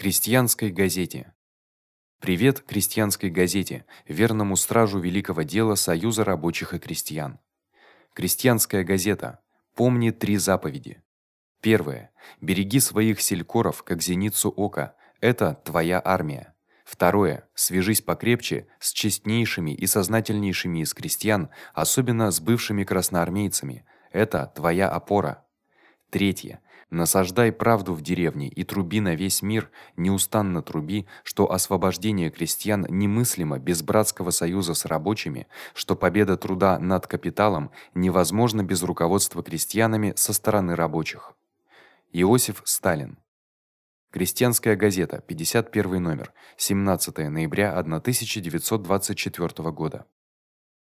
Крестьянской газете. Привет крестьянской газете, верному стражу великого дела Союза рабочих и крестьян. Крестьянская газета. Помни три заповеди. Первое. Береги своих селькоров, как зеницу ока. Это твоя армия. Второе. Свяжись покрепче с честнейшими и сознательнейшими из крестьян, особенно с бывшими красноармейцами. Это твоя опора. Третье. Насаждай правду в деревне и труби на весь мир, неустанно труби, что освобождение крестьян немыслимо без братского союза с рабочими, что победа труда над капиталом невозможна без руководства крестьянами со стороны рабочих. Иосиф Сталин. Крестьянская газета, 51 номер, 17 ноября 1924 года.